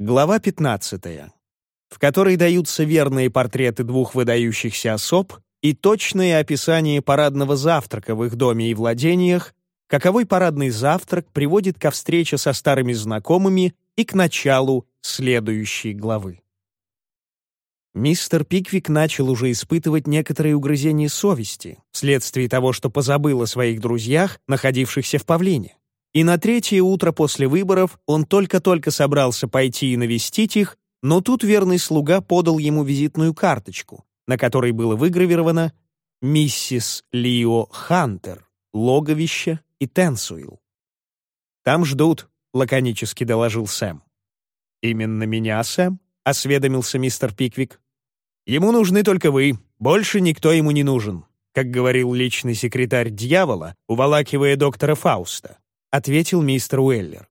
Глава 15, в которой даются верные портреты двух выдающихся особ и точное описание парадного завтрака в их доме и владениях, каковой парадный завтрак приводит ко встрече со старыми знакомыми и к началу следующей главы. Мистер Пиквик начал уже испытывать некоторые угрызения совести вследствие того, что позабыл о своих друзьях, находившихся в павлине. И на третье утро после выборов он только-только собрался пойти и навестить их, но тут верный слуга подал ему визитную карточку, на которой было выгравировано «Миссис Лио Хантер, логовище и Тенсуил». «Там ждут», — лаконически доложил Сэм. «Именно меня, Сэм?» — осведомился мистер Пиквик. «Ему нужны только вы, больше никто ему не нужен», как говорил личный секретарь дьявола, уволакивая доктора Фауста, ответил мистер Уэллер.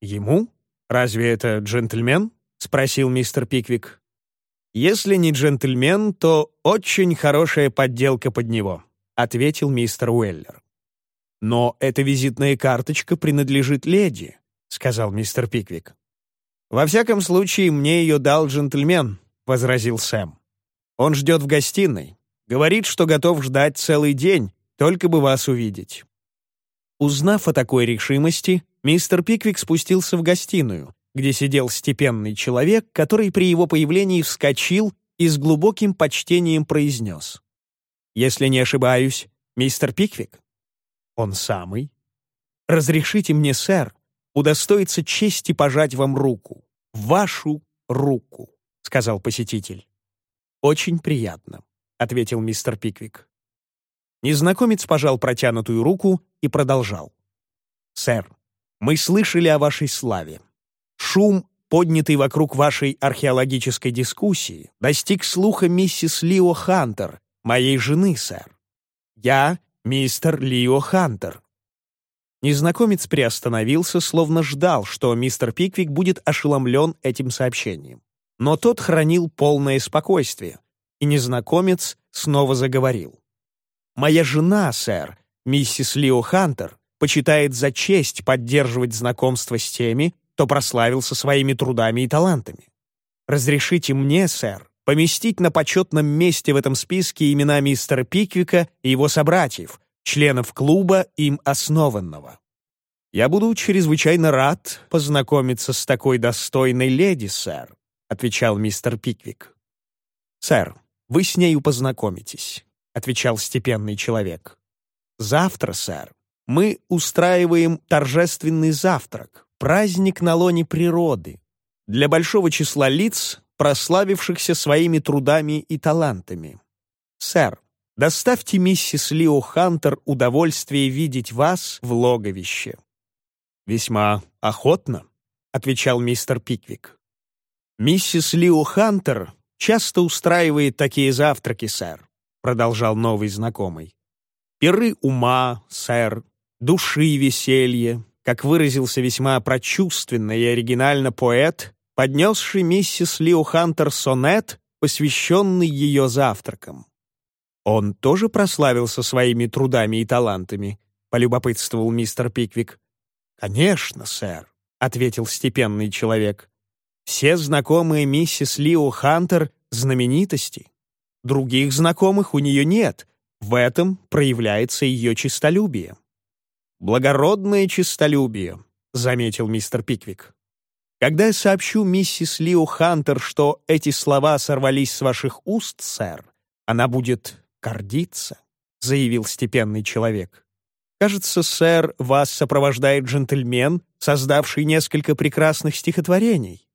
«Ему? Разве это джентльмен?» — спросил мистер Пиквик. «Если не джентльмен, то очень хорошая подделка под него», — ответил мистер Уэллер. «Но эта визитная карточка принадлежит леди», — сказал мистер Пиквик. «Во всяком случае, мне ее дал джентльмен», — возразил Сэм. «Он ждет в гостиной. Говорит, что готов ждать целый день, только бы вас увидеть». Узнав о такой решимости, мистер Пиквик спустился в гостиную, где сидел степенный человек, который при его появлении вскочил и с глубоким почтением произнес. «Если не ошибаюсь, мистер Пиквик?» «Он самый?» «Разрешите мне, сэр, удостоиться чести пожать вам руку. Вашу руку», — сказал посетитель. «Очень приятно», — ответил мистер Пиквик. Незнакомец пожал протянутую руку и продолжал. «Сэр, мы слышали о вашей славе. Шум, поднятый вокруг вашей археологической дискуссии, достиг слуха миссис Лио Хантер, моей жены, сэр. Я мистер Лио Хантер, Незнакомец приостановился, словно ждал, что мистер Пиквик будет ошеломлен этим сообщением. Но тот хранил полное спокойствие, и незнакомец снова заговорил. «Моя жена, сэр, миссис Лио Хантер, почитает за честь поддерживать знакомство с теми, кто прославился своими трудами и талантами. Разрешите мне, сэр, поместить на почетном месте в этом списке имена мистера Пиквика и его собратьев, членов клуба, им основанного. «Я буду чрезвычайно рад познакомиться с такой достойной леди, сэр», отвечал мистер Пиквик. «Сэр, вы с нею познакомитесь», отвечал степенный человек. «Завтра, сэр, мы устраиваем торжественный завтрак, праздник на лоне природы, для большого числа лиц, прославившихся своими трудами и талантами. Сэр, Доставьте миссис Лио Хантер удовольствие видеть вас в логовище». «Весьма охотно», — отвечал мистер Пиквик. «Миссис Лио Хантер часто устраивает такие завтраки, сэр», — продолжал новый знакомый. «Пиры ума, сэр, души веселье, как выразился весьма прочувственно и оригинально поэт, поднесший миссис Лио Хантер сонет, посвященный ее завтракам. «Он тоже прославился своими трудами и талантами?» — полюбопытствовал мистер Пиквик. «Конечно, сэр», — ответил степенный человек. «Все знакомые миссис Лио Хантер — знаменитости. Других знакомых у нее нет. В этом проявляется ее честолюбие». «Благородное честолюбие», — заметил мистер Пиквик. «Когда я сообщу миссис Лио Хантер, что эти слова сорвались с ваших уст, сэр, она будет гордиться», — заявил степенный человек. «Кажется, сэр, вас сопровождает джентльмен, создавший несколько прекрасных стихотворений».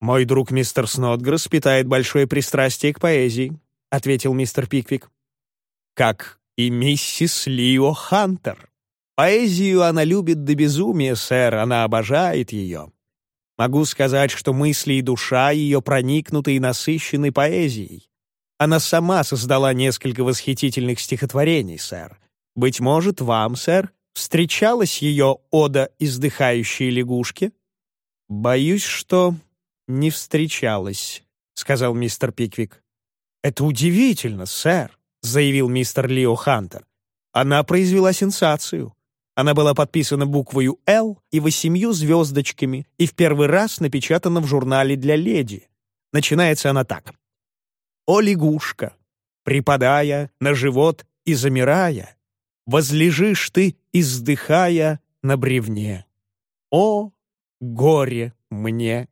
«Мой друг мистер Снотгресс питает большое пристрастие к поэзии», — ответил мистер Пиквик. «Как и миссис Лио Хантер. Поэзию она любит до безумия, сэр, она обожает ее. Могу сказать, что мысли и душа ее проникнуты и насыщены поэзией. Она сама создала несколько восхитительных стихотворений, сэр. Быть может, вам, сэр, встречалась ее ода издыхающей лягушки?» «Боюсь, что не встречалась», — сказал мистер Пиквик. «Это удивительно, сэр», — заявил мистер Лио Хантер. «Она произвела сенсацию. Она была подписана буквою «Л» и восемью звездочками и в первый раз напечатана в журнале для леди. Начинается она так. «О, лягушка, припадая на живот и замирая, возлежишь ты, издыхая на бревне. О, горе мне!»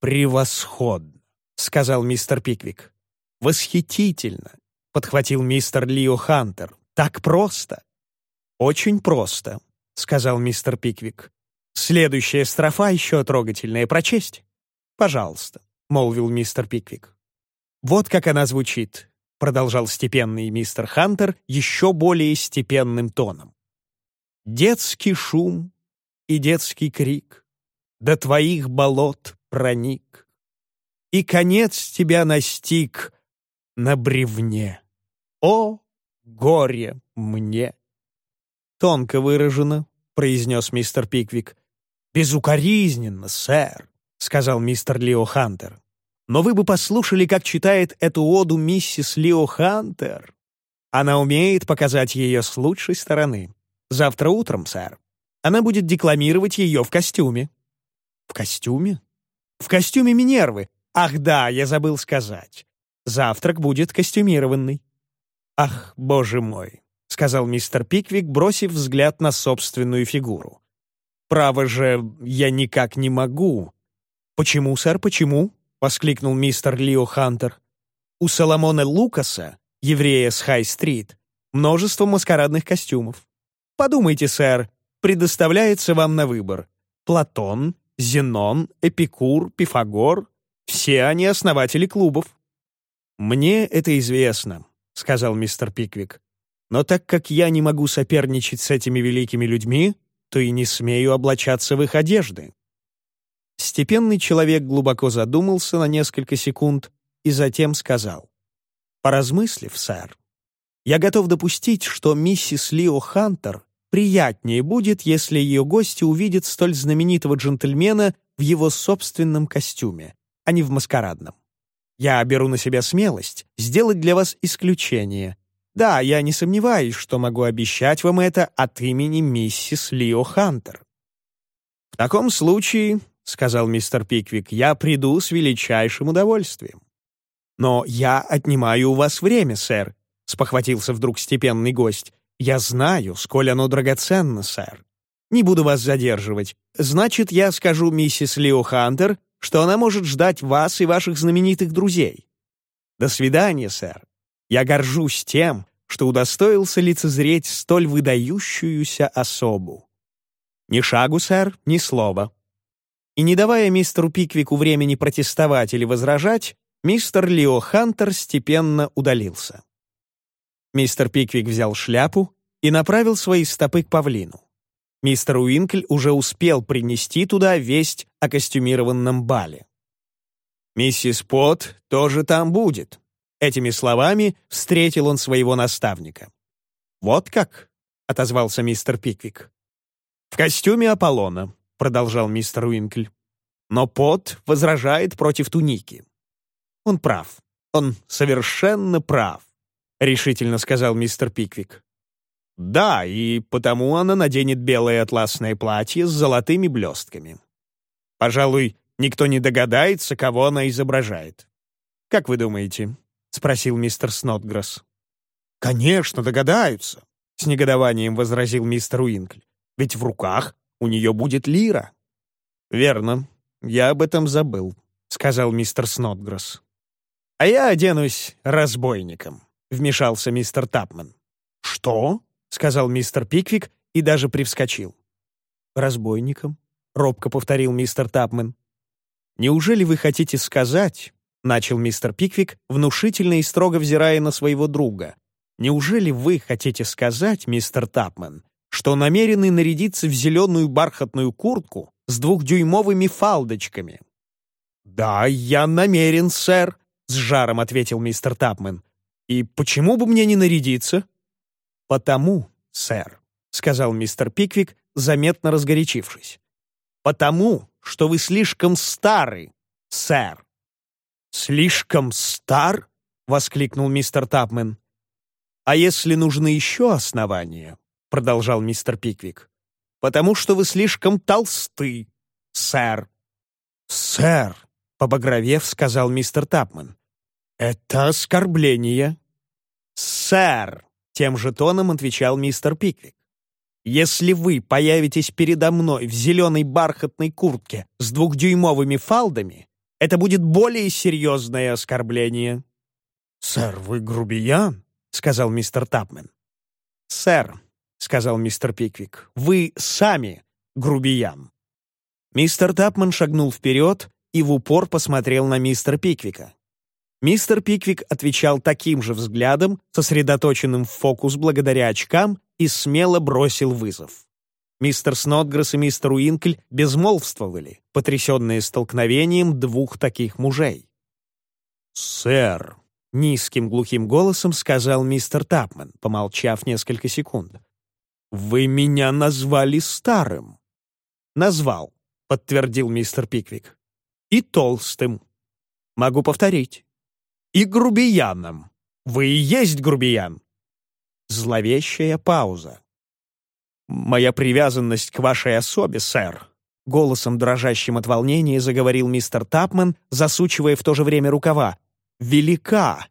«Превосходно!» — сказал мистер Пиквик. «Восхитительно!» — подхватил мистер Лио Хантер. «Так просто!» «Очень просто», — сказал мистер Пиквик. «Следующая строфа еще трогательная. Прочесть?» «Пожалуйста», — молвил мистер Пиквик. «Вот как она звучит», — продолжал степенный мистер Хантер еще более степенным тоном. «Детский шум и детский крик до твоих болот проник, и конец тебя настиг на бревне. О, горе мне!» «Тонко выражено», — произнес мистер Пиквик. «Безукоризненно, сэр», — сказал мистер Лео Хантер. «Но вы бы послушали, как читает эту оду миссис Лео Хантер. Она умеет показать ее с лучшей стороны. Завтра утром, сэр. Она будет декламировать ее в костюме». «В костюме?» «В костюме Минервы. Ах да, я забыл сказать. Завтрак будет костюмированный». «Ах, боже мой, — сказал мистер Пиквик, бросив взгляд на собственную фигуру. «Право же, я никак не могу». «Почему, сэр, почему?» — воскликнул мистер Лио Хантер. «У Соломона Лукаса, еврея с Хай-стрит, множество маскарадных костюмов. Подумайте, сэр, предоставляется вам на выбор. Платон, Зенон, Эпикур, Пифагор — все они основатели клубов». «Мне это известно», — сказал мистер Пиквик. Но так как я не могу соперничать с этими великими людьми, то и не смею облачаться в их одежды». Степенный человек глубоко задумался на несколько секунд и затем сказал. «Поразмыслив, сэр, я готов допустить, что миссис Лио Хантер приятнее будет, если ее гости увидят столь знаменитого джентльмена в его собственном костюме, а не в маскарадном. Я беру на себя смелость сделать для вас исключение, да, я не сомневаюсь, что могу обещать вам это от имени миссис Лио Хантер. «В таком случае, — сказал мистер Пиквик, — я приду с величайшим удовольствием». «Но я отнимаю у вас время, сэр», — спохватился вдруг степенный гость. «Я знаю, сколь оно драгоценно, сэр. Не буду вас задерживать. Значит, я скажу миссис Лио Хантер, что она может ждать вас и ваших знаменитых друзей. До свидания, сэр. Я горжусь тем, что удостоился лицезреть столь выдающуюся особу. Ни шагу, сэр, ни слова. И не давая мистеру Пиквику времени протестовать или возражать, мистер Лео Хантер степенно удалился. Мистер Пиквик взял шляпу и направил свои стопы к павлину. Мистер Уинкль уже успел принести туда весть о костюмированном бале. «Миссис Пот тоже там будет», Этими словами встретил он своего наставника. «Вот как?» — отозвался мистер Пиквик. «В костюме Аполлона», — продолжал мистер Уинкль. «Но Пот возражает против туники». «Он прав. Он совершенно прав», — решительно сказал мистер Пиквик. «Да, и потому она наденет белое атласное платье с золотыми блестками. Пожалуй, никто не догадается, кого она изображает. Как вы думаете, — спросил мистер Снотгресс. «Конечно, догадаются», — с негодованием возразил мистер Уинкль. «Ведь в руках у нее будет лира». «Верно, я об этом забыл», — сказал мистер Снотгресс. «А я оденусь разбойником», — вмешался мистер Тапман. «Что?» — сказал мистер Пиквик и даже привскочил. «Разбойником?» — робко повторил мистер Тапман. «Неужели вы хотите сказать, — начал мистер Пиквик, внушительно и строго взирая на своего друга. «Неужели вы хотите сказать, мистер Тапман, что намерены нарядиться в зеленую бархатную куртку с двухдюймовыми фалдочками?» «Да, я намерен, сэр», — с жаром ответил мистер Тапман. «И почему бы мне не нарядиться?» «Потому, сэр», — сказал мистер Пиквик, заметно разгорячившись. «Потому, что вы слишком стары, сэр». «Слишком стар?» — воскликнул мистер Тапмен. «А если нужны еще основания, продолжал мистер Пиквик. «Потому что вы слишком толсты, сэр». «Сэр», — побагровев, сказал мистер Тапман. «Это оскорбление». «Сэр», — тем же тоном отвечал мистер Пиквик. «Если вы появитесь передо мной в зеленой бархатной куртке с двухдюймовыми фалдами, это будет более серьезное оскорбление». «Сэр, вы грубиян?» — сказал мистер Тапмен. «Сэр», — сказал мистер Пиквик, — «вы сами грубиян». Мистер Тапман шагнул вперед и в упор посмотрел на мистера Пиквика. Мистер Пиквик отвечал таким же взглядом, сосредоточенным в фокус благодаря очкам, и смело бросил вызов. Мистер Снотгресс и мистер Уинкль безмолвствовали, потрясенные столкновением двух таких мужей. «Сэр», — низким глухим голосом сказал мистер Тапман, помолчав несколько секунд. «Вы меня назвали старым». «Назвал», — подтвердил мистер Пиквик. «И толстым. Могу повторить. И грубияном. Вы и есть грубиян». Зловещая пауза. «Моя привязанность к вашей особе, сэр», — голосом, дрожащим от волнения, заговорил мистер Тапман, засучивая в то же время рукава, велика,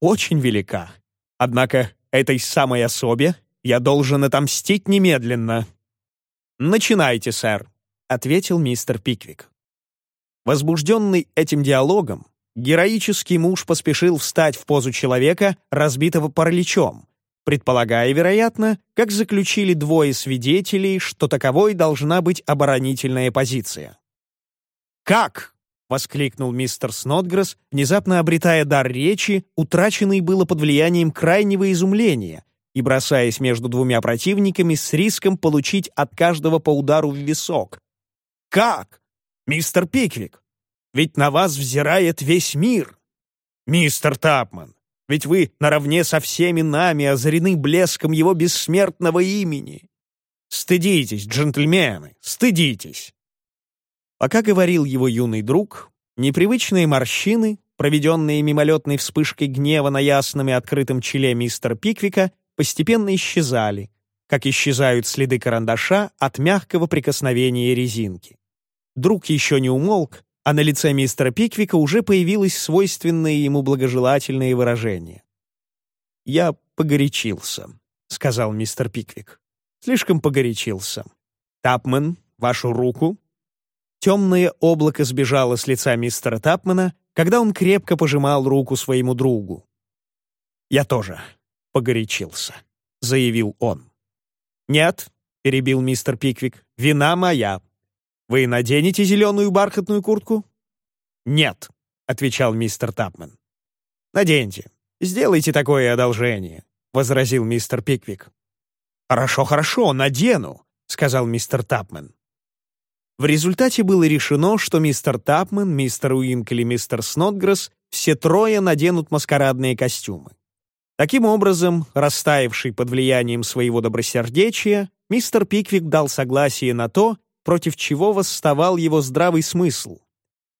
очень велика. Однако этой самой особе я должен отомстить немедленно». «Начинайте, сэр», — ответил мистер Пиквик. Возбужденный этим диалогом, героический муж поспешил встать в позу человека, разбитого параличом, предполагая, вероятно, как заключили двое свидетелей, что таковой должна быть оборонительная позиция. «Как?» воскликнул мистер Снотгресс, внезапно обретая дар речи, утраченный было под влиянием крайнего изумления, и бросаясь между двумя противниками с риском получить от каждого по удару в висок. «Как? Мистер Пиквик? Ведь на вас взирает весь мир! Мистер Тапман, ведь вы наравне со всеми нами озарены блеском его бессмертного имени! Стыдитесь, джентльмены, стыдитесь!» Пока говорил его юный друг, непривычные морщины, проведенные мимолетной вспышкой гнева на ясном и открытом челе мистера Пиквика, постепенно исчезали, как исчезают следы карандаша от мягкого прикосновения резинки. Друг еще не умолк, а на лице мистера Пиквика уже появилось свойственное ему благожелательное выражение. «Я погорячился», — сказал мистер Пиквик. «Слишком погорячился. Тапмен, вашу руку, Темное облако сбежало с лица мистера Тапмана, когда он крепко пожимал руку своему другу. «Я тоже погорячился», — заявил он. «Нет», — перебил мистер Пиквик, — «вина моя. Вы наденете зеленую бархатную куртку?» «Нет», — отвечал мистер Тапман. «Наденьте. Сделайте такое одолжение», — возразил мистер Пиквик. «Хорошо, хорошо, надену», — сказал мистер Тапман. В результате было решено, что мистер Тапман, мистер Уинкель и мистер Снотгресс все трое наденут маскарадные костюмы. Таким образом, растаявший под влиянием своего добросердечия, мистер Пиквик дал согласие на то, против чего восставал его здравый смысл.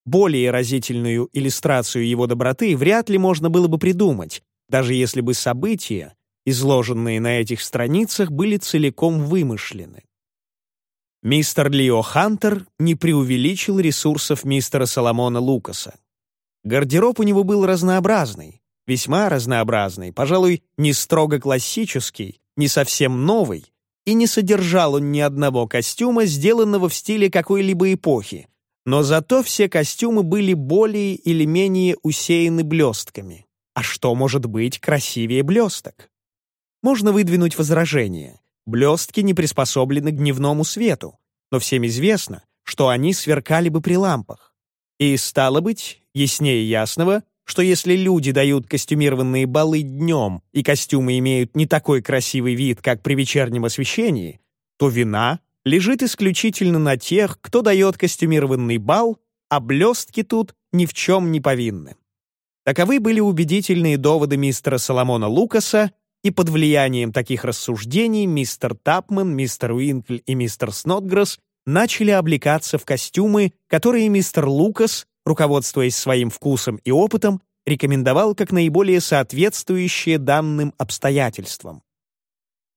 Более разительную иллюстрацию его доброты вряд ли можно было бы придумать, даже если бы события, изложенные на этих страницах, были целиком вымышлены. Мистер Лио Хантер не преувеличил ресурсов мистера Соломона Лукаса. Гардероб у него был разнообразный, весьма разнообразный, пожалуй, не строго классический, не совсем новый, и не содержал он ни одного костюма, сделанного в стиле какой-либо эпохи, но зато все костюмы были более или менее усеяны блестками. А что может быть красивее блесток? Можно выдвинуть возражение. Блестки не приспособлены к дневному свету, но всем известно, что они сверкали бы при лампах. И стало быть, яснее ясного, что если люди дают костюмированные балы днем и костюмы имеют не такой красивый вид, как при вечернем освещении, то вина лежит исключительно на тех, кто дает костюмированный бал, а блестки тут ни в чем не повинны. Таковы были убедительные доводы мистера Соломона Лукаса и под влиянием таких рассуждений мистер Тапман, мистер Уинкль и мистер Снотгресс начали облекаться в костюмы, которые мистер Лукас, руководствуясь своим вкусом и опытом, рекомендовал как наиболее соответствующие данным обстоятельствам.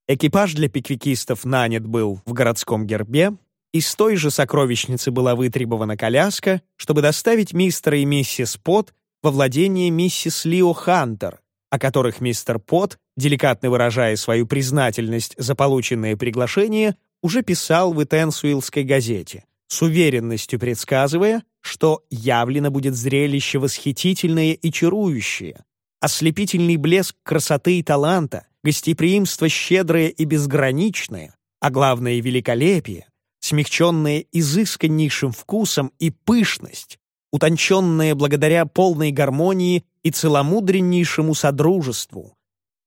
Экипаж для пиквикистов нанят был в городском гербе, из той же сокровищницы была вытребована коляска, чтобы доставить мистера и миссис Пот во владение миссис Лио Хантер, о которых мистер Пот, деликатно выражая свою признательность за полученное приглашение, уже писал в Этенсуилской газете, с уверенностью предсказывая, что явлено будет зрелище восхитительное и чарующее, ослепительный блеск красоты и таланта, гостеприимство щедрое и безграничное, а главное — великолепие, смягченное изысканнейшим вкусом и пышность, утонченное благодаря полной гармонии и целомудреннейшему содружеству.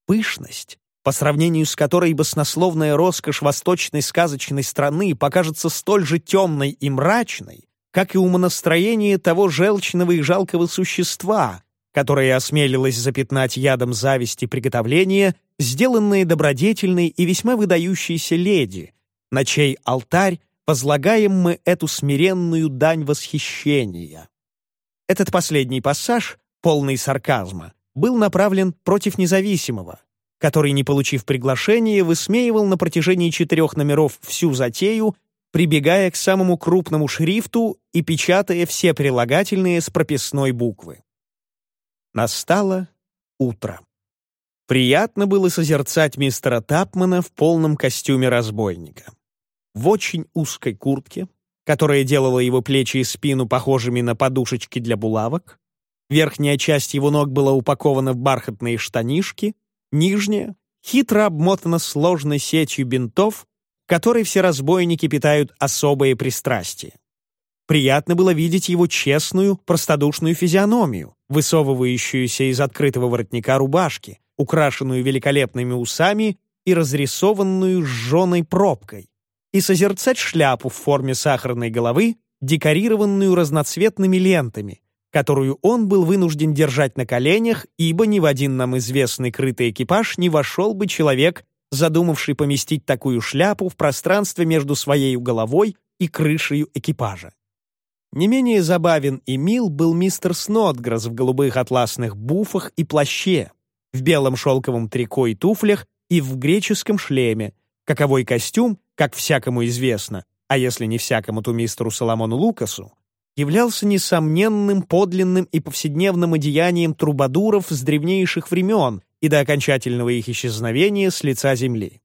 Пышность, по сравнению с которой баснословная роскошь восточной сказочной страны покажется столь же темной и мрачной, как и умонастроение того желчного и жалкого существа, которое осмелилось запятнать ядом зависти приготовления, сделанные добродетельной и весьма выдающейся леди, на чей алтарь возлагаем мы эту смиренную дань восхищения. Этот последний пассаж, полный сарказма, был направлен против независимого, который, не получив приглашения, высмеивал на протяжении четырех номеров всю затею, прибегая к самому крупному шрифту и печатая все прилагательные с прописной буквы. Настало утро. Приятно было созерцать мистера Тапмана в полном костюме разбойника в очень узкой куртке, которая делала его плечи и спину похожими на подушечки для булавок. Верхняя часть его ног была упакована в бархатные штанишки, нижняя хитро обмотана сложной сетью бинтов, которой все разбойники питают особое пристрастие. Приятно было видеть его честную, простодушную физиономию, высовывающуюся из открытого воротника рубашки, украшенную великолепными усами и разрисованную сжженной пробкой, и созерцать шляпу в форме сахарной головы, декорированную разноцветными лентами, которую он был вынужден держать на коленях, ибо ни в один нам известный крытый экипаж не вошел бы человек, задумавший поместить такую шляпу в пространстве между своей головой и крышей экипажа. Не менее забавен и мил был мистер Снотгресс в голубых атласных буфах и плаще, в белом шелковом трико и туфлях и в греческом шлеме, каковой костюм как всякому известно, а если не всякому, то мистеру Соломону Лукасу, являлся несомненным подлинным и повседневным одеянием трубадуров с древнейших времен и до окончательного их исчезновения с лица земли.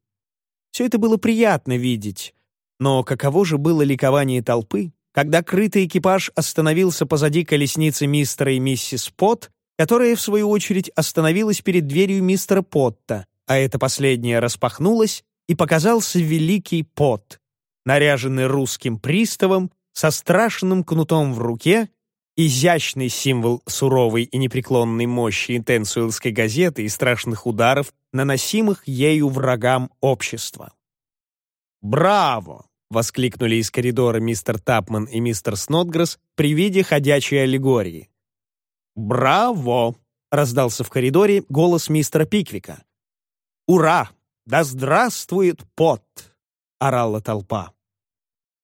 Все это было приятно видеть, но каково же было ликование толпы, когда крытый экипаж остановился позади колесницы мистера и миссис Пот, которая, в свою очередь, остановилась перед дверью мистера Потта, а эта последняя распахнулась, и показался великий пот, наряженный русским приставом, со страшным кнутом в руке, изящный символ суровой и непреклонной мощи интенсуэлской газеты и страшных ударов, наносимых ею врагам общества. «Браво!» — воскликнули из коридора мистер Тапман и мистер Снотгресс при виде ходячей аллегории. «Браво!» — раздался в коридоре голос мистера Пиквика. «Ура! «Да здравствует пот!» — орала толпа.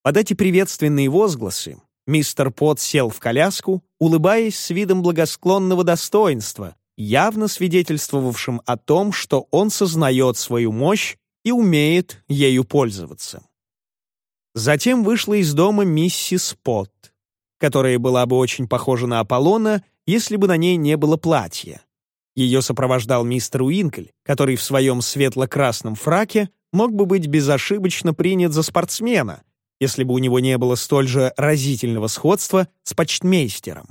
Под эти приветственные возгласы мистер Пот сел в коляску, улыбаясь с видом благосклонного достоинства, явно свидетельствовавшим о том, что он сознает свою мощь и умеет ею пользоваться. Затем вышла из дома миссис Пот, которая была бы очень похожа на Аполлона, если бы на ней не было платья. Ее сопровождал мистер Уинкль, который в своем светло-красном фраке мог бы быть безошибочно принят за спортсмена, если бы у него не было столь же разительного сходства с почтмейстером.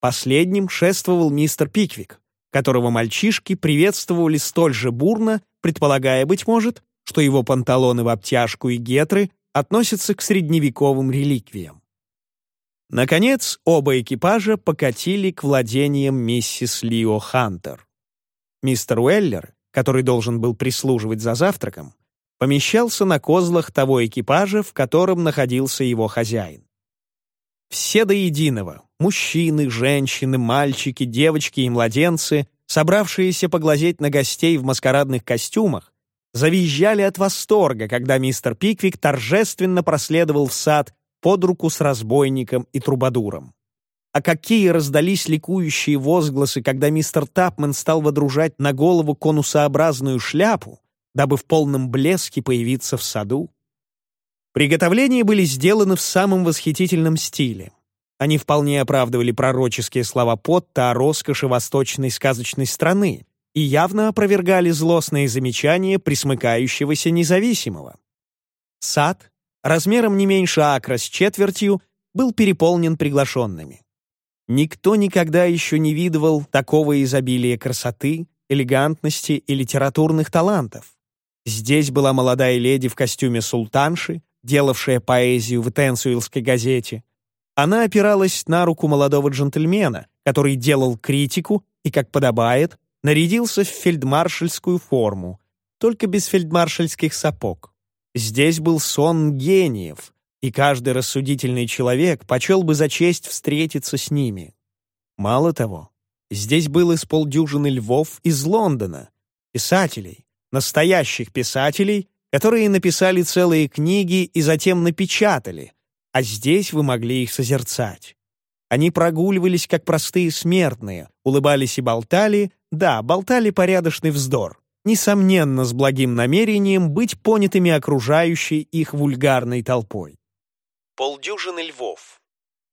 Последним шествовал мистер Пиквик, которого мальчишки приветствовали столь же бурно, предполагая, быть может, что его панталоны в обтяжку и гетры относятся к средневековым реликвиям. Наконец, оба экипажа покатили к владениям миссис Лио Хантер. Мистер Уэллер, который должен был прислуживать за завтраком, помещался на козлах того экипажа, в котором находился его хозяин. Все до единого — мужчины, женщины, мальчики, девочки и младенцы, собравшиеся поглазеть на гостей в маскарадных костюмах, завизжали от восторга, когда мистер Пиквик торжественно проследовал в сад под руку с разбойником и трубадуром. А какие раздались ликующие возгласы, когда мистер Тапмен стал водружать на голову конусообразную шляпу, дабы в полном блеске появиться в саду. Приготовления были сделаны в самом восхитительном стиле. Они вполне оправдывали пророческие слова Потта о роскоши восточной сказочной страны и явно опровергали злостные замечания присмыкающегося независимого. Сад, размером не меньше акра с четвертью, был переполнен приглашенными. Никто никогда еще не видывал такого изобилия красоты, элегантности и литературных талантов. Здесь была молодая леди в костюме султанши, делавшая поэзию в Тенсуилской газете. Она опиралась на руку молодого джентльмена, который делал критику и, как подобает, нарядился в фельдмаршальскую форму, только без фельдмаршальских сапог. Здесь был сон гениев, и каждый рассудительный человек почел бы за честь встретиться с ними. Мало того, здесь было с полдюжины львов из Лондона, писателей, настоящих писателей, которые написали целые книги и затем напечатали, а здесь вы могли их созерцать. Они прогуливались, как простые смертные, улыбались и болтали, да, болтали порядочный вздор, несомненно, с благим намерением быть понятыми окружающей их вульгарной толпой полдюжины львов.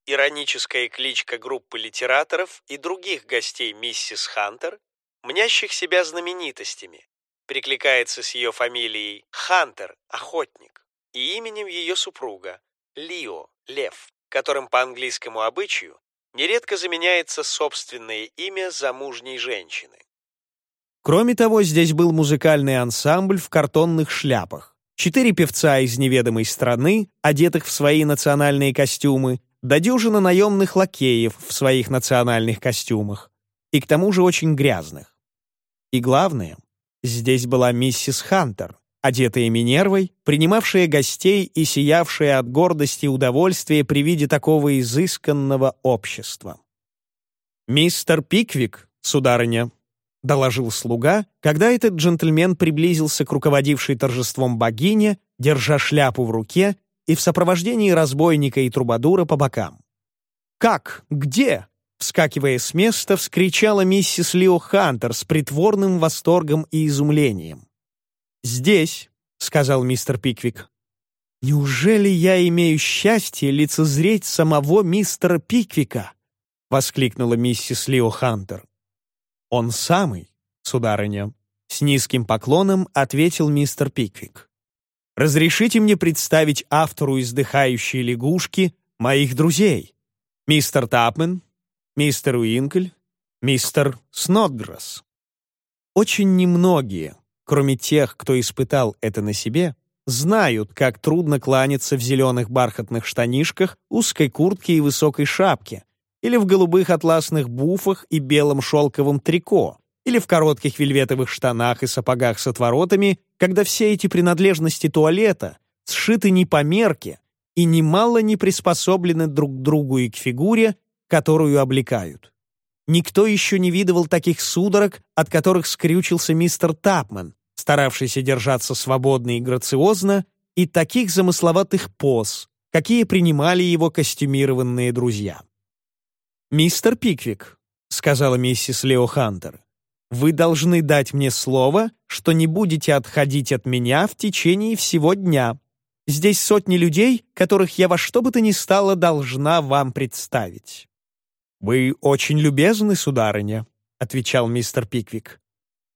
Ироническая кличка группы литераторов и других гостей миссис Хантер, мнящих себя знаменитостями, прикликается с ее фамилией Хантер, охотник, и именем ее супруга, Лио, лев, которым по английскому обычаю нередко заменяется собственное имя замужней женщины. Кроме того, здесь был музыкальный ансамбль в картонных шляпах, четыре певца из неведомой страны, одетых в свои национальные костюмы, до дюжина наемных лакеев в своих национальных костюмах, и к тому же очень грязных. И главное, здесь была миссис Хантер, одетая Минервой, принимавшая гостей и сиявшая от гордости и удовольствия при виде такого изысканного общества. «Мистер Пиквик, сударыня», — доложил слуга, когда этот джентльмен приблизился к руководившей торжеством богине, держа шляпу в руке и в сопровождении разбойника и трубадура по бокам. «Как? Где?» — вскакивая с места, вскричала миссис Лио Хантер с притворным восторгом и изумлением. «Здесь», — сказал мистер Пиквик. «Неужели я имею счастье лицезреть самого мистера Пиквика?» — воскликнула миссис Лио Хантер. «Он самый, сударыня», — с низким поклоном ответил мистер Пиквик. «Разрешите мне представить автору издыхающей лягушки моих друзей, мистер Тапмен, мистер Уинкль, мистер Снотграсс. Очень немногие, кроме тех, кто испытал это на себе, знают, как трудно кланяться в зеленых бархатных штанишках, узкой куртке и высокой шапке, или в голубых атласных буфах и белом шелковом трико, или в коротких вельветовых штанах и сапогах с отворотами, когда все эти принадлежности туалета сшиты не по мерке и немало не приспособлены друг к другу и к фигуре, которую облекают. Никто еще не видывал таких судорог, от которых скрючился мистер Тапман, старавшийся держаться свободно и грациозно, и таких замысловатых поз, какие принимали его костюмированные друзья. «Мистер Пиквик», — сказала миссис Лео Хантер, «вы должны дать мне слово, что не будете отходить от меня в течение всего дня. Здесь сотни людей, которых я во что бы то ни стало должна вам представить». «Вы очень любезны, сударыня», — отвечал мистер Пиквик.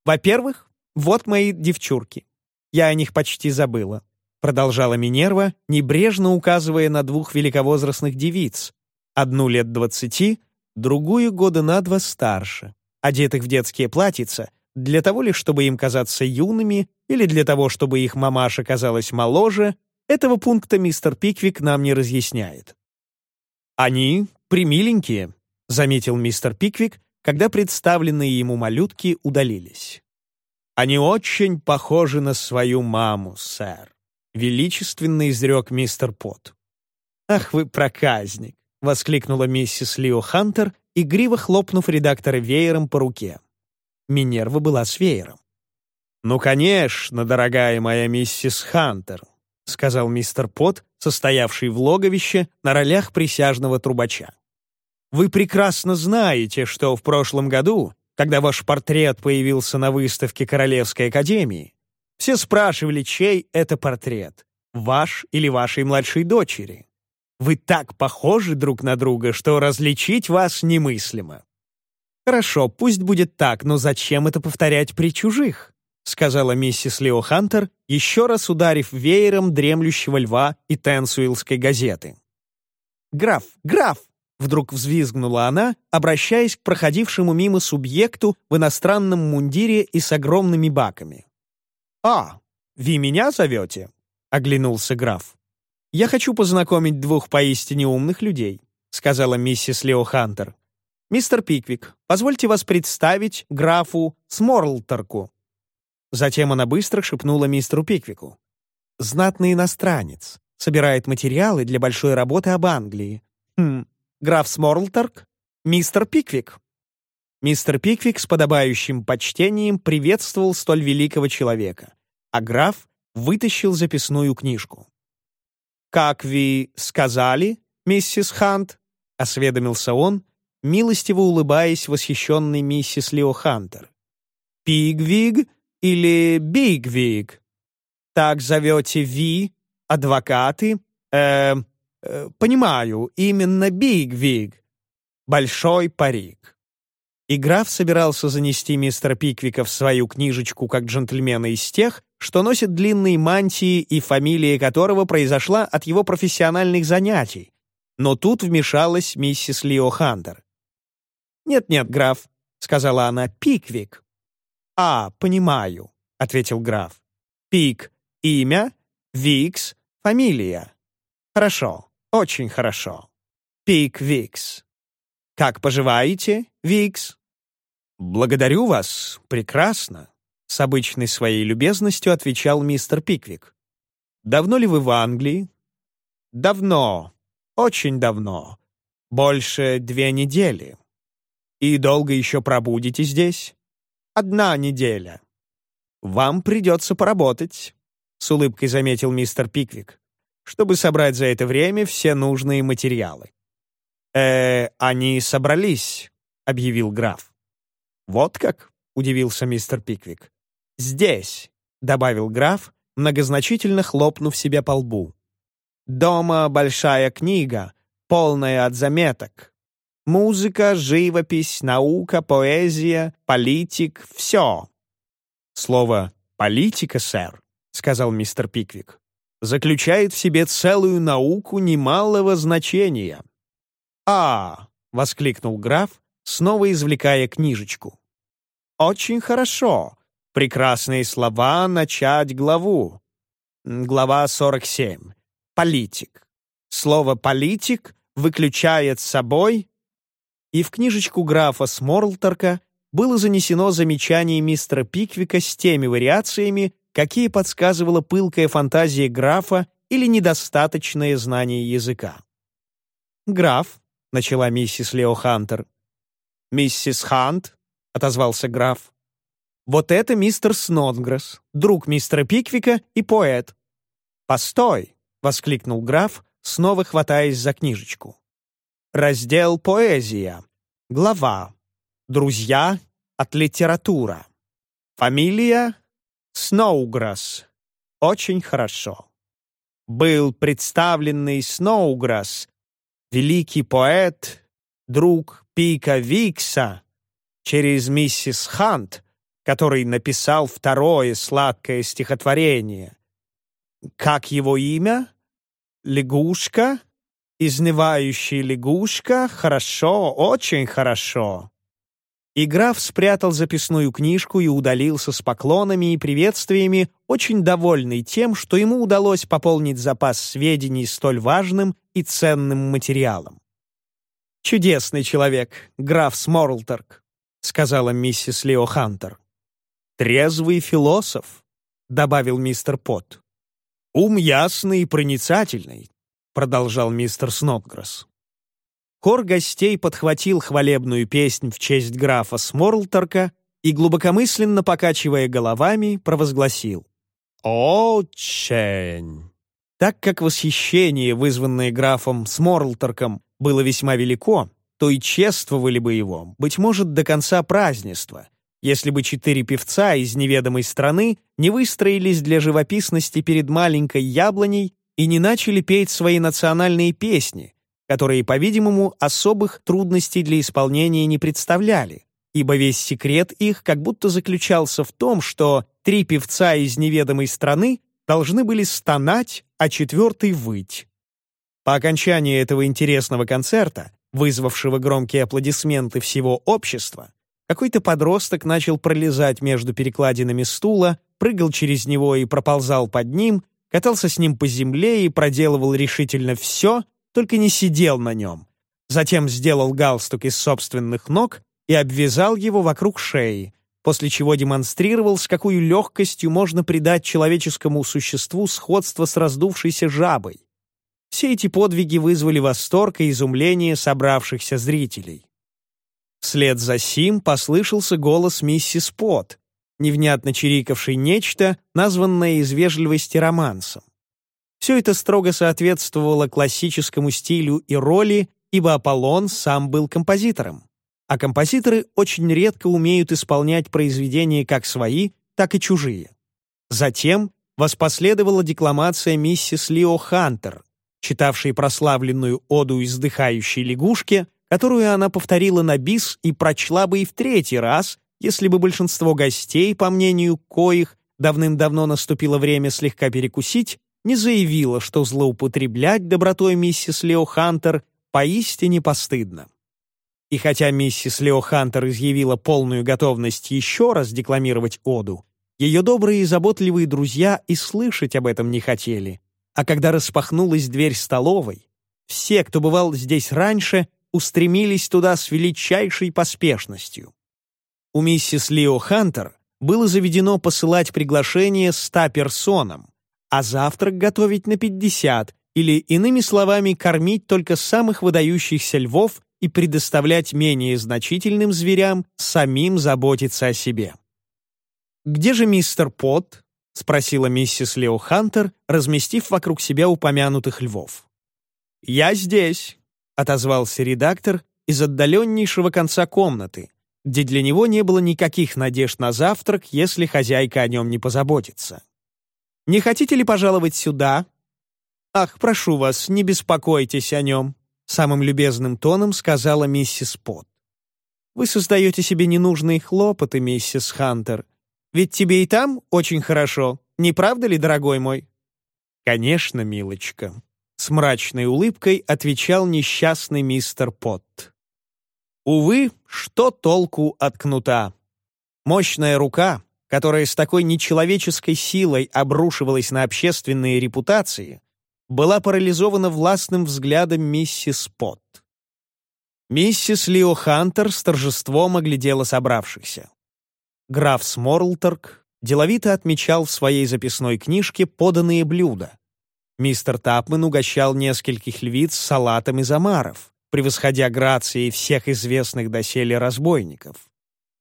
«Во-первых, вот мои девчурки. Я о них почти забыла», — продолжала Минерва, небрежно указывая на двух великовозрастных девиц, одну лет двадцати, другую года на два старше, одетых в детские платьица, для того ли, чтобы им казаться юными, или для того, чтобы их мамаша казалась моложе, этого пункта мистер Пиквик нам не разъясняет. «Они примиленькие», — заметил мистер Пиквик, когда представленные ему малютки удалились. «Они очень похожи на свою маму, сэр», — величественно изрек мистер Пот. «Ах вы проказник! — воскликнула миссис Лио Хантер, игриво хлопнув редактора веером по руке. Минерва была с веером. «Ну, конечно, дорогая моя миссис Хантер», — сказал мистер Пот, состоявший в логовище на ролях присяжного трубача. «Вы прекрасно знаете, что в прошлом году, когда ваш портрет появился на выставке Королевской академии, Все спрашивали, чей это портрет, ваш или вашей младшей дочери. Вы так похожи друг на друга, что различить вас немыслимо. Хорошо, пусть будет так, но зачем это повторять при чужих? сказала миссис Лео Хантер, еще раз ударив веером дремлющего льва и Тенсуилской газеты. «Граф, граф!» — вдруг взвизгнула она, обращаясь к проходившему мимо субъекту в иностранном мундире и с огромными баками. «А, вы меня зовете?» — оглянулся граф. «Я хочу познакомить двух поистине умных людей», — сказала миссис Лео Хантер. «Мистер Пиквик, позвольте вас представить графу Сморлторку». Затем она быстро шепнула мистеру Пиквику. «Знатный иностранец. Собирает материалы для большой работы об Англии. Хм, граф Сморлторк? Мистер Пиквик». Мистер Пиквик с подобающим почтением приветствовал столь великого человека, а граф вытащил записную книжку. «Как вы сказали, миссис Хант?» — осведомился он, милостиво улыбаясь восхищенной миссис Лео Хантер. «Пигвиг или Бигвиг? Так зовете ви, адвокаты? Э, э, понимаю, именно Бигвиг. Большой парик». И граф собирался занести мистера Пиквика в свою книжечку как джентльмена из тех, что носит длинные мантии и фамилия которого произошла от его профессиональных занятий. Но тут вмешалась миссис Лио Хантер. «Нет-нет, граф», — сказала она, — «Пиквик». «А, понимаю», — ответил граф. «Пик — имя, Викс — фамилия». «Хорошо, очень хорошо. Пик Викс. Как поживаете, Викс?» «Благодарю вас, прекрасно», — с обычной своей любезностью отвечал мистер Пиквик. «Давно ли вы в Англии?» «Давно, очень давно. Больше две недели. И долго еще пробудете здесь?» «Одна неделя». «Вам придется поработать», — с улыбкой заметил мистер Пиквик, «чтобы собрать за это время все нужные материалы». «Э, они собрались», — объявил граф. «Вот как?» — удивился мистер Пиквик. «Здесь», — добавил граф, многозначительно хлопнув себя по лбу. «Дома большая книга, полная от заметок. Музыка, живопись, наука, поэзия, политик — все». Слово «политика», сэр, — сказал мистер Пиквик, заключает в себе целую науку немалого значения. «А!» — воскликнул граф, снова извлекая книжечку. Очень хорошо. Прекрасные слова начать главу. Глава 47. Политик. Слово «политик» выключает собой... И в книжечку графа Сморлторка было занесено замечание мистера Пиквика с теми вариациями, какие подсказывала пылкая фантазия графа или недостаточное знание языка. «Граф», — начала миссис Лео Хантер. «Миссис Хант», — отозвался граф. «Вот это мистер Снодгресс, друг мистера Пиквика и поэт». «Постой!» — воскликнул граф, снова хватаясь за книжечку. Раздел «Поэзия». Глава. Друзья от литература. Фамилия Сноуграсс. Очень хорошо. Был представленный Сноуграсс, великий поэт, друг Пика Викса, через миссис Хант, который написал второе сладкое стихотворение. Как его имя? Лягушка? Изнывающая лягушка? Хорошо, очень хорошо. И граф спрятал записную книжку и удалился с поклонами и приветствиями, очень довольный тем, что ему удалось пополнить запас сведений столь важным и ценным материалом. Чудесный человек, граф Сморлторг. — сказала миссис Лео Хантер. «Трезвый философ», — добавил мистер Пот. «Ум ясный и проницательный», — продолжал мистер Снотгресс. Хор гостей подхватил хвалебную песнь в честь графа Сморлторка и, глубокомысленно покачивая головами, провозгласил «Очень!». Так как восхищение, вызванное графом Сморлторком, было весьма велико, то и чествовали бы его, быть может, до конца празднества, если бы четыре певца из неведомой страны не выстроились для живописности перед маленькой яблоней и не начали петь свои национальные песни, которые, по-видимому, особых трудностей для исполнения не представляли, ибо весь секрет их как будто заключался в том, что три певца из неведомой страны должны были стонать, а четвертый — выть. По окончании этого интересного концерта, вызвавшего громкие аплодисменты всего общества, какой-то подросток начал пролезать между перекладинами стула, прыгал через него и проползал под ним, катался с ним по земле и проделывал решительно все, только не сидел на нем. Затем сделал галстук из собственных ног и обвязал его вокруг шеи, после чего демонстрировал, с какой легкостью можно придать человеческому существу сходство с раздувшейся жабой. Все эти подвиги вызвали восторг и изумление собравшихся зрителей. Вслед за сим послышался голос миссис Пот, невнятно чирикавший нечто, названное из вежливости романсом. Все это строго соответствовало классическому стилю и роли, ибо Аполлон сам был композитором. А композиторы очень редко умеют исполнять произведения как свои, так и чужие. Затем воспоследовала декламация миссис Лио Хантер, читавшей прославленную оду издыхающей лягушке, которую она повторила на бис и прочла бы и в третий раз, если бы большинство гостей, по мнению коих, давным-давно наступило время слегка перекусить, не заявило, что злоупотреблять добротой миссис Лео Хантер поистине постыдно. И хотя миссис Лео Хантер изъявила полную готовность еще раз декламировать оду, ее добрые и заботливые друзья и слышать об этом не хотели. А когда распахнулась дверь столовой, все, кто бывал здесь раньше, устремились туда с величайшей поспешностью. У миссис Лио Хантер было заведено посылать приглашение ста персонам, а завтрак готовить на пятьдесят, или, иными словами, кормить только самых выдающихся львов и предоставлять менее значительным зверям самим заботиться о себе. «Где же мистер Пот?» — спросила миссис Лео Хантер, разместив вокруг себя упомянутых львов. «Я здесь», отозвался редактор из отдаленнейшего конца комнаты, где для него не было никаких надежд на завтрак, если хозяйка о нем не позаботится. «Не хотите ли пожаловать сюда?» «Ах, прошу вас, не беспокойтесь о нем», — самым любезным тоном сказала миссис Пот. «Вы создаете себе ненужные хлопоты, миссис Хантер. Ведь тебе и там очень хорошо, не правда ли, дорогой мой?» «Конечно, милочка», с мрачной улыбкой отвечал несчастный мистер Потт. Увы, что толку от кнута? Мощная рука, которая с такой нечеловеческой силой обрушивалась на общественные репутации, была парализована властным взглядом миссис Потт. Миссис Лио Хантер с торжеством оглядела собравшихся. Граф Сморлторг деловито отмечал в своей записной книжке поданные блюда, Мистер Тапман угощал нескольких львиц салатом из омаров, превосходя грацией всех известных доселе разбойников.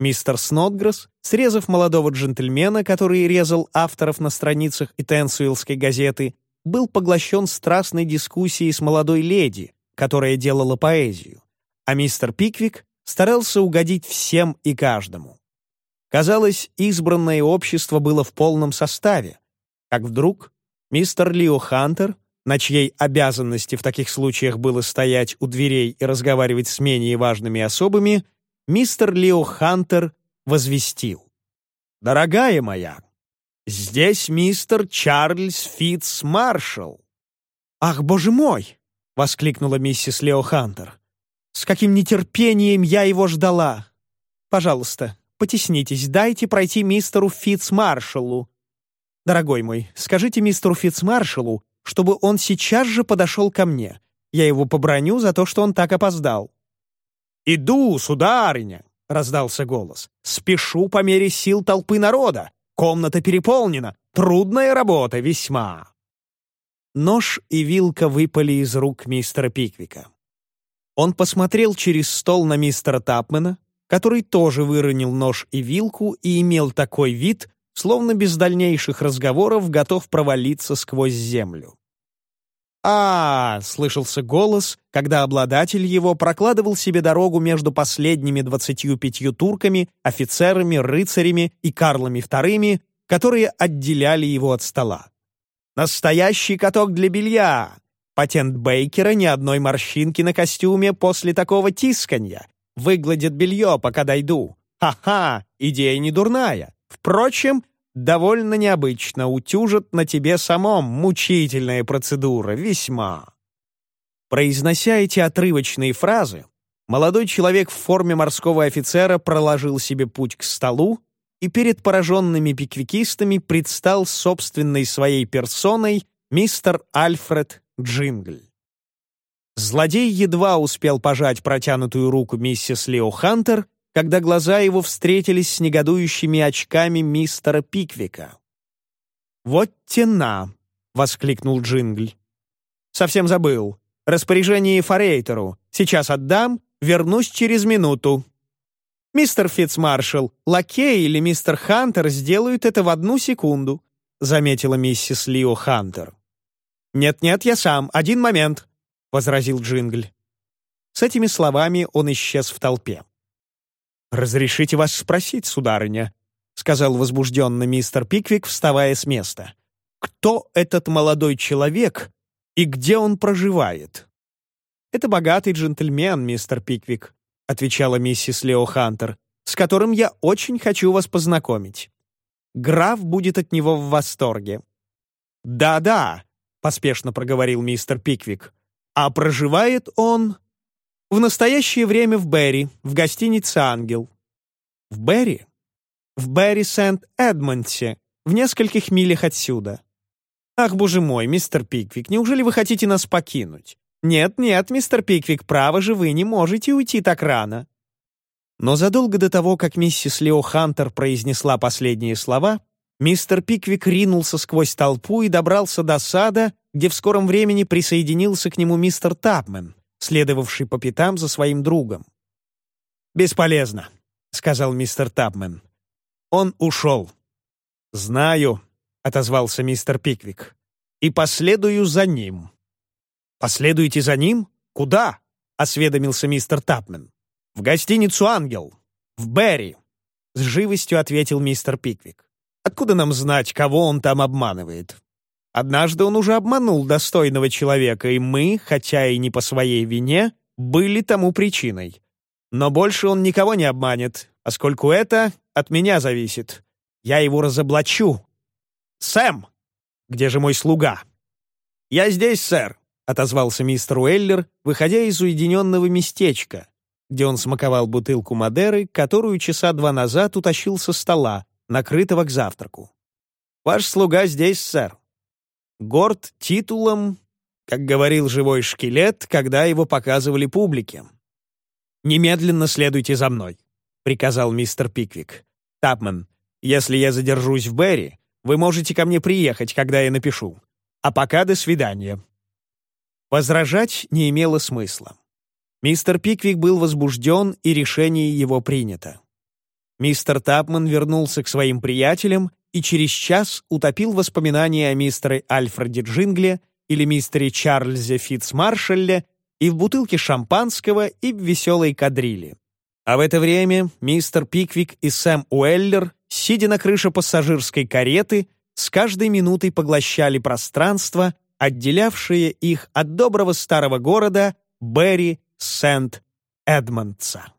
Мистер Снотгресс, срезав молодого джентльмена, который резал авторов на страницах Итенсуэлской газеты, был поглощен страстной дискуссией с молодой леди, которая делала поэзию, а мистер Пиквик старался угодить всем и каждому. Казалось, избранное общество было в полном составе, как вдруг Мистер Лио Хантер, на чьей обязанности в таких случаях было стоять у дверей и разговаривать с менее важными особами, мистер Лио Хантер возвестил. «Дорогая моя, здесь мистер Чарльз Фитц Маршалл». «Ах, боже мой!» — воскликнула миссис Лео Хантер. «С каким нетерпением я его ждала! Пожалуйста, потеснитесь, дайте пройти мистеру Фитц Маршаллу. Дорогой мой, скажите мистеру Фицмаршалу, чтобы он сейчас же подошел ко мне. Я его поброню за то, что он так опоздал». «Иду, сударыня!» — раздался голос. «Спешу по мере сил толпы народа. Комната переполнена. Трудная работа весьма». Нож и вилка выпали из рук мистера Пиквика. Он посмотрел через стол на мистера Тапмена, который тоже выронил нож и вилку и имел такой вид, словно без дальнейших разговоров готов провалиться сквозь землю. А, слышался голос, когда обладатель его прокладывал себе дорогу между последними двадцатью пятью турками, офицерами, рыцарями и Карлами вторыми, которые отделяли его от стола. «Настоящий каток для белья! Патент Бейкера ни одной морщинки на костюме после такого тисканья. Выгладит белье, пока дойду. Ха-ха, идея не дурная. Впрочем, довольно необычно, утюжат на тебе самом, мучительная процедура, весьма. Произнося эти отрывочные фразы, молодой человек в форме морского офицера проложил себе путь к столу и перед пораженными пиквикистами предстал собственной своей персоной мистер Альфред Джингль. Злодей едва успел пожать протянутую руку миссис Лео Хантер, когда глаза его встретились с негодующими очками мистера Пиквика. «Вот тена!» — воскликнул Джингль. «Совсем забыл. Распоряжение Форейтеру. Сейчас отдам, вернусь через минуту». «Мистер Фитцмаршалл, лакей или мистер Хантер сделают это в одну секунду», — заметила миссис Лио Хантер. «Нет-нет, я сам. Один момент», — возразил Джингль. С этими словами он исчез в толпе. «Разрешите вас спросить, сударыня», — сказал возбужденно мистер Пиквик, вставая с места. «Кто этот молодой человек и где он проживает?» «Это богатый джентльмен, мистер Пиквик», — отвечала миссис Лео Хантер, «с которым я очень хочу вас познакомить. Граф будет от него в восторге». «Да-да», — поспешно проговорил мистер Пиквик, «а проживает он...» В настоящее время в Берри, в гостинице «Ангел». В Берри? В Берри Сент-Эдмонте, в нескольких милях отсюда. Ах, боже мой, мистер Пиквик, неужели вы хотите нас покинуть? Нет-нет, мистер Пиквик, право же вы не можете уйти так рано. Но задолго до того, как миссис Лео Хантер произнесла последние слова, мистер Пиквик ринулся сквозь толпу и добрался до сада, где в скором времени присоединился к нему мистер Тапмен, следовавший по пятам за своим другом. «Бесполезно», — сказал мистер Тапмен. «Он ушел». «Знаю», — отозвался мистер Пиквик. «И последую за ним». «Последуете за ним? Куда?» — осведомился мистер Тапмен. «В гостиницу «Ангел». В Берри», — с живостью ответил мистер Пиквик. «Откуда нам знать, кого он там обманывает?» Однажды он уже обманул достойного человека, и мы, хотя и не по своей вине, были тому причиной. Но больше он никого не обманет, поскольку это от меня зависит. Я его разоблачу. «Сэм! Где же мой слуга?» «Я здесь, сэр», — отозвался мистер Уэллер, выходя из уединенного местечка, где он смаковал бутылку Мадеры, которую часа два назад утащил со стола, накрытого к завтраку. «Ваш слуга здесь, сэр горд титулом, как говорил живой шкелет, когда его показывали публике. «Немедленно следуйте за мной», — приказал мистер Пиквик. «Тапман, если я задержусь в Берри, вы можете ко мне приехать, когда я напишу. А пока до свидания». Возражать не имело смысла. Мистер Пиквик был возбужден, и решение его принято. Мистер Тапман вернулся к своим приятелям и через час утопил воспоминания о мистере Альфреде Джингле или мистере Чарльзе Фитцмаршалле и в бутылке шампанского, и в веселой кадрили. А в это время мистер Пиквик и Сэм Уэллер, сидя на крыше пассажирской кареты, с каждой минутой поглощали пространство, отделявшее их от доброго старого города Берри Сент-Эдмондса.